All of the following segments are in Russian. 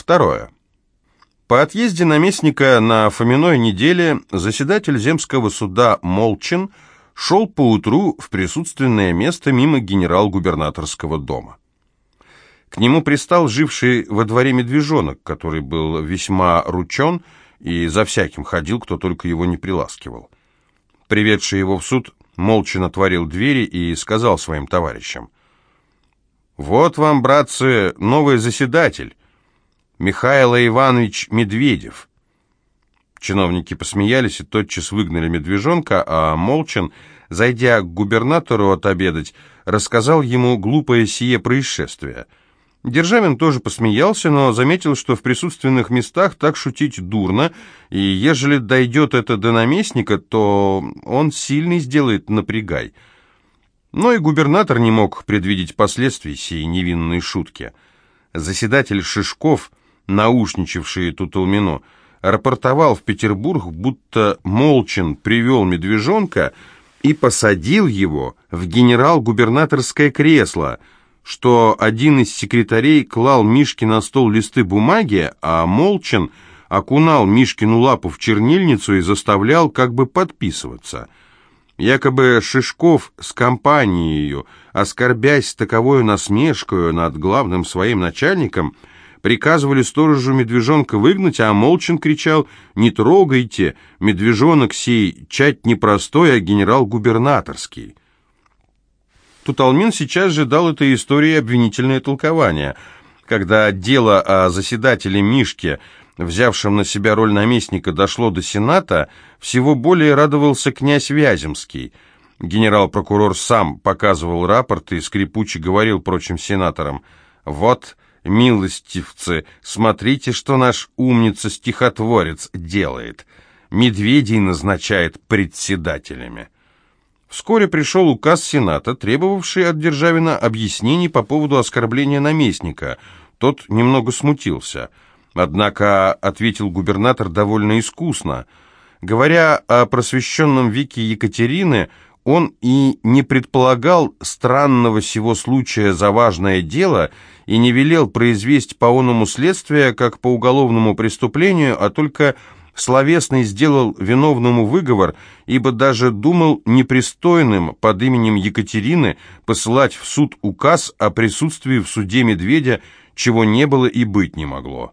Второе. По отъезде наместника на Фоминой неделе заседатель земского суда Молчин шел поутру в присутственное место мимо генерал-губернаторского дома. К нему пристал живший во дворе медвежонок, который был весьма ручен и за всяким ходил, кто только его не приласкивал. Приведший его в суд, молча отворил двери и сказал своим товарищам, «Вот вам, братцы, новый заседатель, Михаил Иванович Медведев». Чиновники посмеялись и тотчас выгнали медвежонка, а Молчин, зайдя к губернатору отобедать, рассказал ему глупое сие происшествие – Державин тоже посмеялся, но заметил, что в присутственных местах так шутить дурно, и ежели дойдет это до наместника, то он сильный сделает напрягай. Но и губернатор не мог предвидеть последствий сей невинной шутки. Заседатель Шишков, наушничавший Туталмину, рапортовал в Петербург, будто Молчин привел медвежонка и посадил его в генерал-губернаторское кресло – что один из секретарей клал Мишке на стол листы бумаги, а Молчан окунал Мишкину лапу в чернильницу и заставлял как бы подписываться. Якобы Шишков с компанией, оскорбясь таковою насмешкою над главным своим начальником, приказывали сторожу медвежонка выгнать, а Молчин кричал «Не трогайте, медвежонок сей, чать непростой, а генерал-губернаторский». Туталмин сейчас же дал этой истории обвинительное толкование. Когда дело о заседателе Мишке, взявшем на себя роль наместника, дошло до Сената, всего более радовался князь Вяземский. Генерал-прокурор сам показывал рапорт и скрипуче говорил прочим сенаторам, «Вот, милостивцы, смотрите, что наш умница-стихотворец делает. Медведей назначает председателями». Вскоре пришел указ Сената, требовавший от Державина объяснений по поводу оскорбления наместника. Тот немного смутился. Однако ответил губернатор довольно искусно. Говоря о просвещенном веке Екатерины, он и не предполагал странного сего случая за важное дело и не велел произвести по оному следствие, как по уголовному преступлению, а только словесный сделал виновному выговор, ибо даже думал непристойным под именем Екатерины посылать в суд указ о присутствии в суде медведя, чего не было и быть не могло.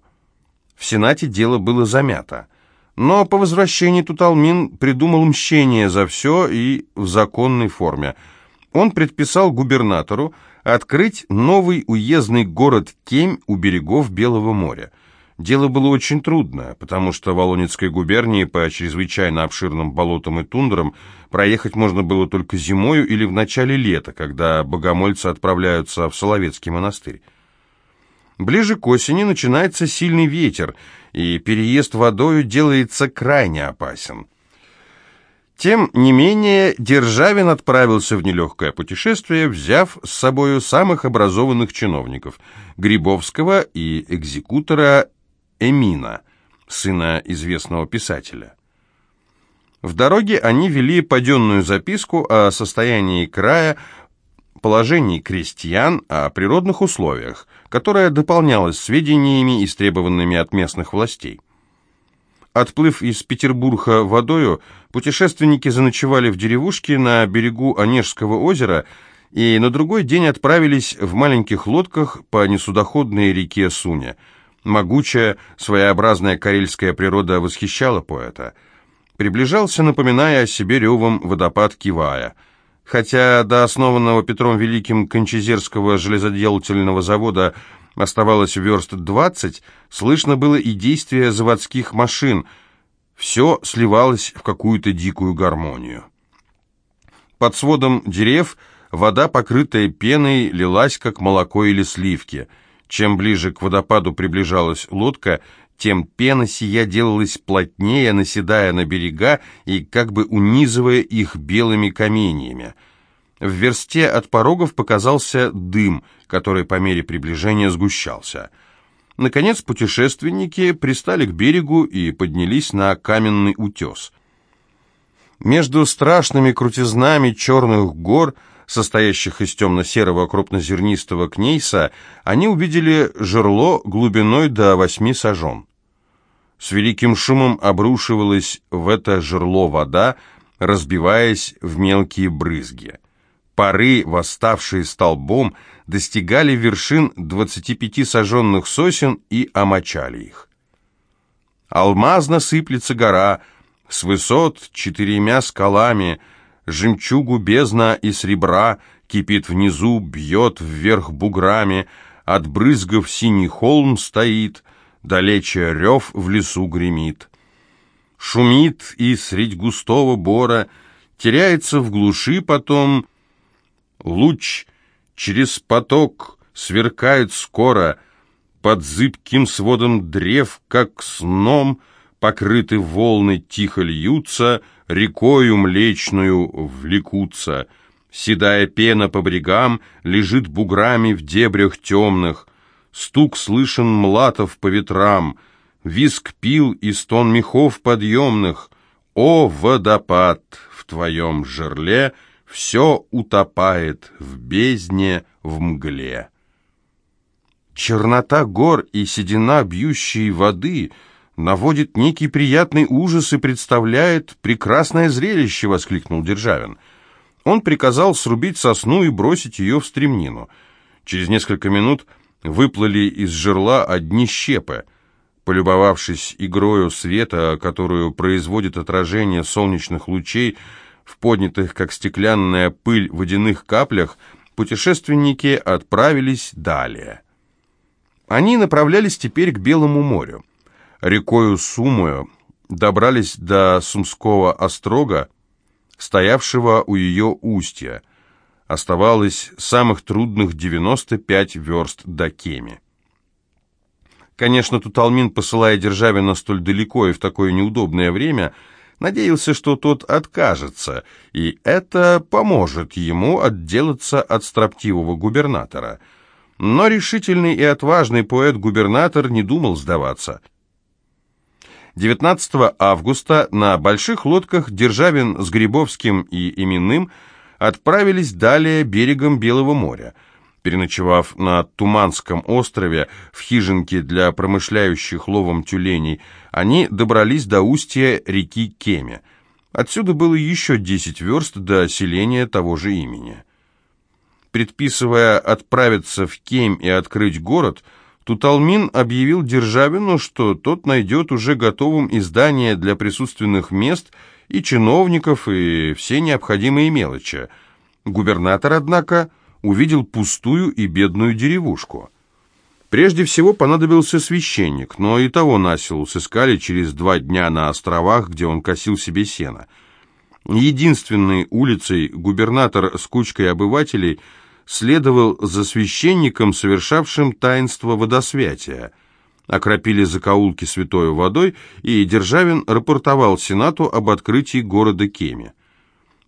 В Сенате дело было замято. Но по возвращении Туталмин придумал мщение за все и в законной форме. Он предписал губернатору открыть новый уездный город Кемь у берегов Белого моря. Дело было очень трудное, потому что в Волонецкой губернии по чрезвычайно обширным болотам и тундрам проехать можно было только зимою или в начале лета, когда богомольцы отправляются в Соловецкий монастырь. Ближе к осени начинается сильный ветер, и переезд водою делается крайне опасен. Тем не менее, Державин отправился в нелегкое путешествие, взяв с собою самых образованных чиновников – Грибовского и экзекутора Эмина, сына известного писателя. В дороге они вели паденную записку о состоянии края, положении крестьян, о природных условиях, которая дополнялась сведениями, истребованными от местных властей. Отплыв из Петербурга водою, путешественники заночевали в деревушке на берегу Онежского озера и на другой день отправились в маленьких лодках по несудоходной реке Суня – Могучая, своеобразная карельская природа восхищала поэта. Приближался, напоминая о себе ревом водопад Кивая. Хотя до основанного Петром Великим Кончезерского железоделательного завода оставалось верст двадцать, слышно было и действие заводских машин. Все сливалось в какую-то дикую гармонию. Под сводом дерев вода, покрытая пеной, лилась, как молоко или сливки – чем ближе к водопаду приближалась лодка, тем пена сия делалась плотнее, наседая на берега и как бы унизывая их белыми каменьями. В версте от порогов показался дым, который по мере приближения сгущался. Наконец путешественники пристали к берегу и поднялись на каменный утес. Между страшными крутизнами черных гор состоящих из темно-серого крупнозернистого кнейса, они увидели жерло глубиной до восьми сажен. С великим шумом обрушивалась в это жерло вода, разбиваясь в мелкие брызги. Пары, восставшие столбом, достигали вершин 25 сожженных сосен и омочали их. Алмазно сыплется гора, с высот четырьмя скалами, жемчугу бездна и сребра кипит внизу, бьет вверх буграми, от брызгов синий холм стоит, далече рев в лесу гремит. Шумит и средь густого бора, теряется в глуши потом, Луч через поток сверкает скоро, Под зыбким сводом древ, как сном, Покрыты волны тихо льются, Рекою млечную влекутся. Седая пена по брегам Лежит буграми в дебрях темных, Стук слышен млатов по ветрам, Виск пил и стон мехов подъемных. О, водопад в твоем жерле — все утопает в бездне, в мгле. Чернота гор и седина бьющей воды наводит некий приятный ужас и представляет прекрасное зрелище, воскликнул Державин. Он приказал срубить сосну и бросить ее в стремнину. Через несколько минут выплыли из жерла одни щепы. Полюбовавшись игрою света, которую производит отражение солнечных лучей, в поднятых, как стеклянная пыль, водяных каплях, путешественники отправились далее. Они направлялись теперь к Белому морю. Рекою Сумою добрались до Сумского острога, стоявшего у ее устья. Оставалось самых трудных 95 верст до Кеми. Конечно, Туталмин, посылая Державина столь далеко и в такое неудобное время, надеялся, что тот откажется, и это поможет ему отделаться от строптивого губернатора. Но решительный и отважный поэт-губернатор не думал сдаваться. 19 августа на больших лодках Державин с Грибовским и Именным отправились далее берегом Белого моря – Переночевав на Туманском острове в хижинке для промышляющих ловом тюленей, они добрались до устья реки Кеме. Отсюда было еще 10 верст до селения того же имени. Предписывая отправиться в Кем и открыть город, Туталмин объявил Державину, что тот найдет уже готовым издание для присутственных мест и чиновников, и все необходимые мелочи. Губернатор, однако, увидел пустую и бедную деревушку. Прежде всего понадобился священник, но и того насилу сыскали через два дня на островах, где он косил себе сено. Единственной улицей губернатор с кучкой обывателей следовал за священником, совершавшим таинство водосвятия. Окропили закоулки святой водой, и Державин рапортовал Сенату об открытии города Кеме.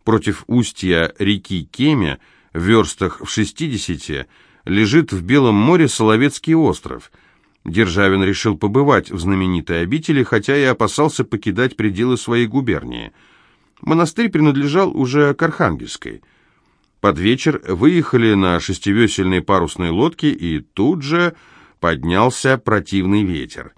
Против устья реки Кеме в верстах в 60 лежит в Белом море Соловецкий остров. Державин решил побывать в знаменитой обители, хотя и опасался покидать пределы своей губернии. Монастырь принадлежал уже к Архангельской. Под вечер выехали на шестивесельной парусной лодке, и тут же поднялся противный ветер.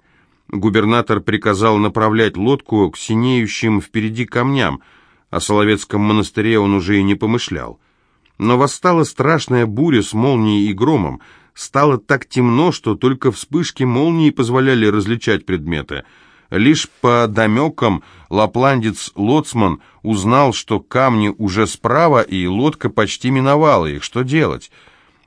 Губернатор приказал направлять лодку к синеющим впереди камням, о Соловецком монастыре он уже и не помышлял. Но восстала страшная буря с молнией и громом. Стало так темно, что только вспышки молнии позволяли различать предметы. Лишь по домекам лапландец-лоцман узнал, что камни уже справа, и лодка почти миновала их. Что делать?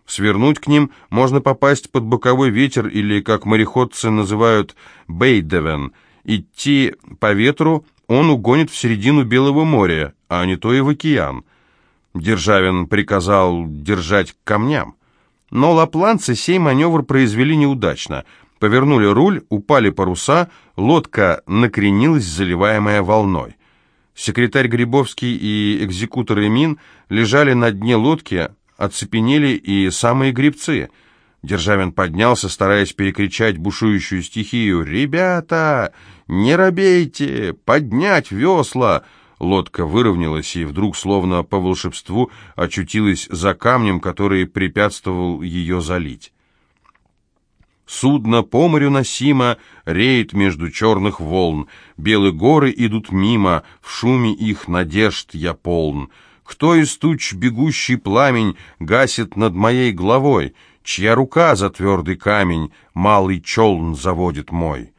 Свернуть к ним можно попасть под боковой ветер или, как мореходцы называют, бейдевен. Идти по ветру он угонит в середину Белого моря, а не то и в океан. Державин приказал держать к камням. Но лапланцы сей маневр произвели неудачно. Повернули руль, упали паруса, лодка накренилась, заливаемая волной. Секретарь Грибовский и экзекутор Эмин лежали на дне лодки, оцепенели и самые грибцы. Державин поднялся, стараясь перекричать бушующую стихию. «Ребята, не робейте! Поднять весла! Лодка выровнялась и вдруг, словно по волшебству, очутилась за камнем, который препятствовал ее залить. Судно по морю носимо, реет между черных волн. Белые горы идут мимо, в шуме их надежд я полн. Кто из туч бегущий пламень гасит над моей головой? Чья рука за твердый камень малый челн заводит мой?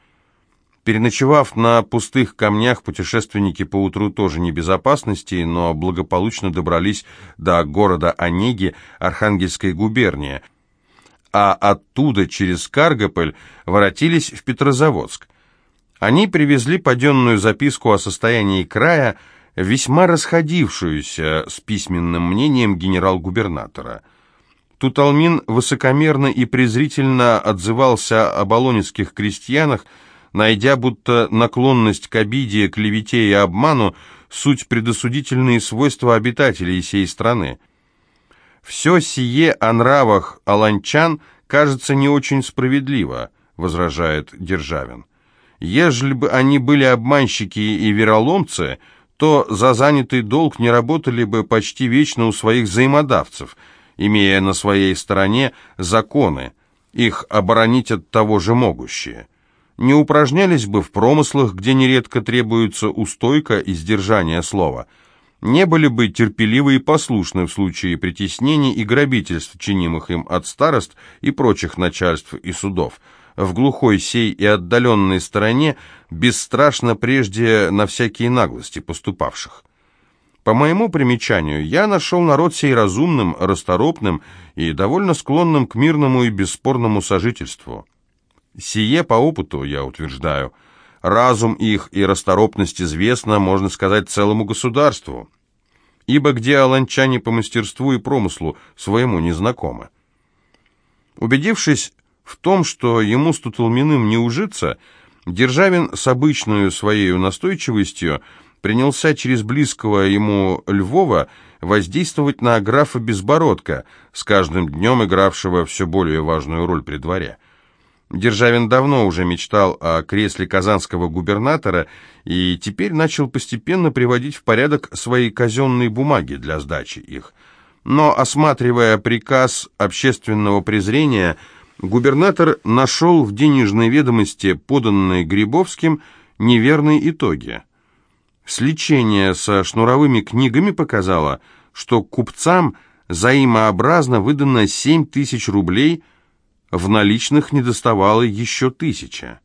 Переночевав на пустых камнях, путешественники поутру тоже не безопасности, но благополучно добрались до города Онеги Архангельской губернии – а оттуда через Каргополь воротились в Петрозаводск. Они привезли паденную записку о состоянии края, весьма расходившуюся с письменным мнением генерал-губернатора. Туталмин высокомерно и презрительно отзывался о болонецких крестьянах, найдя будто наклонность к обиде, клевете и обману суть предосудительные свойства обитателей сей страны. «Все сие о нравах аланчан кажется не очень справедливо», — возражает Державин. «Ежели бы они были обманщики и вероломцы, то за занятый долг не работали бы почти вечно у своих взаимодавцев, имея на своей стороне законы, их оборонить от того же могущие. Не упражнялись бы в промыслах, где нередко требуется устойка и сдержание слова» не были бы терпеливы и послушны в случае притеснений и грабительств, чинимых им от старост и прочих начальств и судов. В глухой сей и отдаленной стороне бесстрашно прежде на всякие наглости поступавших. По моему примечанию, я нашел народ сей разумным, расторопным и довольно склонным к мирному и бесспорному сожительству. Сие по опыту, я утверждаю – Разум их и расторопность известна, можно сказать, целому государству. Ибо где аланчане по мастерству и промыслу своему не знакомы. Убедившись в том, что ему с Тутулминым не ужиться, Державин с обычной своей настойчивостью принялся через близкого ему Львова воздействовать на графа Безбородка, с каждым днем игравшего все более важную роль при дворе. Державин давно уже мечтал о кресле казанского губернатора и теперь начал постепенно приводить в порядок свои казенные бумаги для сдачи их. Но, осматривая приказ общественного презрения, губернатор нашел в денежной ведомости, поданной Грибовским, неверные итоги. Сличение со шнуровыми книгами показало, что купцам взаимообразно выдано 7 тысяч рублей – в наличных недоставало еще тысяча.